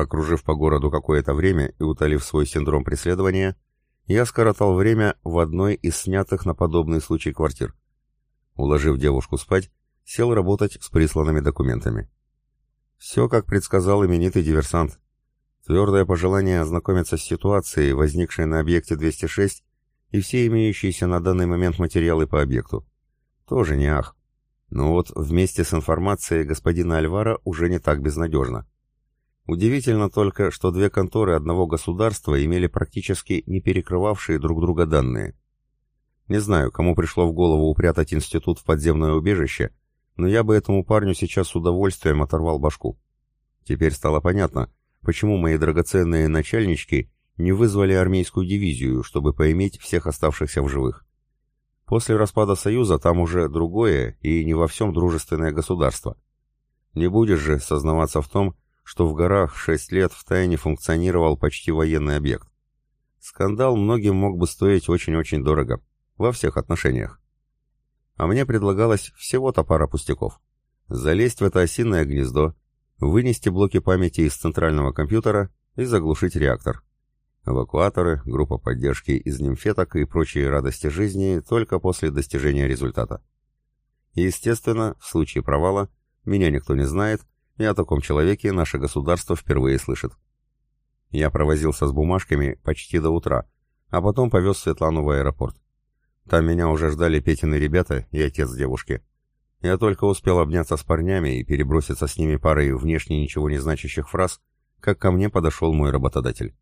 Покружив по городу какое-то время и утолив свой синдром преследования, я скоротал время в одной из снятых на подобный случай квартир. Уложив девушку спать, сел работать с присланными документами. Все, как предсказал именитый диверсант. Твердое пожелание ознакомиться с ситуацией, возникшей на объекте 206, и все имеющиеся на данный момент материалы по объекту. Тоже не ах. Но вот вместе с информацией господина Альвара уже не так безнадежно. Удивительно только, что две конторы одного государства имели практически не перекрывавшие друг друга данные. Не знаю, кому пришло в голову упрятать институт в подземное убежище, но я бы этому парню сейчас с удовольствием оторвал башку. Теперь стало понятно, почему мои драгоценные начальнички не вызвали армейскую дивизию, чтобы поиметь всех оставшихся в живых. После распада Союза там уже другое и не во всем дружественное государство. Не будешь же сознаваться в том, что в горах шесть лет в тайне функционировал почти военный объект. Скандал многим мог бы стоить очень-очень дорого, во всех отношениях. А мне предлагалось всего-то пара пустяков. Залезть в это осиное гнездо, вынести блоки памяти из центрального компьютера и заглушить реактор. Эвакуаторы, группа поддержки из нимфеток и прочие радости жизни только после достижения результата. Естественно, в случае провала, меня никто не знает, и о таком человеке наше государство впервые слышит. Я провозился с бумажками почти до утра, а потом повез Светлану в аэропорт. Там меня уже ждали Петины ребята и отец девушки. Я только успел обняться с парнями и переброситься с ними парой внешне ничего не значащих фраз, как ко мне подошел мой работодатель.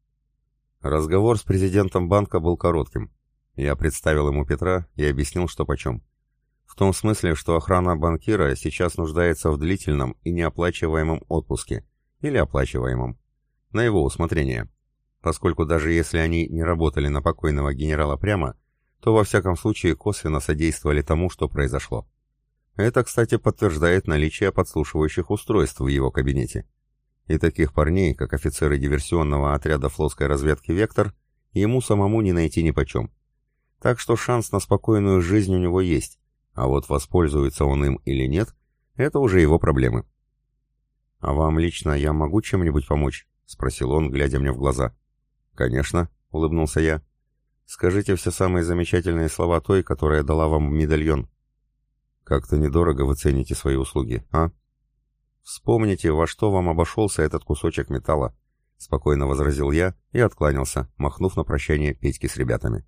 Разговор с президентом банка был коротким. Я представил ему Петра и объяснил, что почем. Том смысле, что охрана банкира сейчас нуждается в длительном и неоплачиваемом отпуске, или оплачиваемом, на его усмотрение. Поскольку даже если они не работали на покойного генерала прямо, то во всяком случае косвенно содействовали тому, что произошло. Это, кстати, подтверждает наличие подслушивающих устройств в его кабинете. И таких парней, как офицеры диверсионного отряда флотской разведки «Вектор», ему самому не найти нипочем. Так что шанс на спокойную жизнь у него есть, а вот воспользуется он им или нет, это уже его проблемы. «А вам лично я могу чем-нибудь помочь?» — спросил он, глядя мне в глаза. «Конечно», — улыбнулся я. «Скажите все самые замечательные слова той, которая дала вам медальон». «Как-то недорого вы цените свои услуги, а?» «Вспомните, во что вам обошелся этот кусочек металла», — спокойно возразил я и откланялся, махнув на прощание Петьке с ребятами.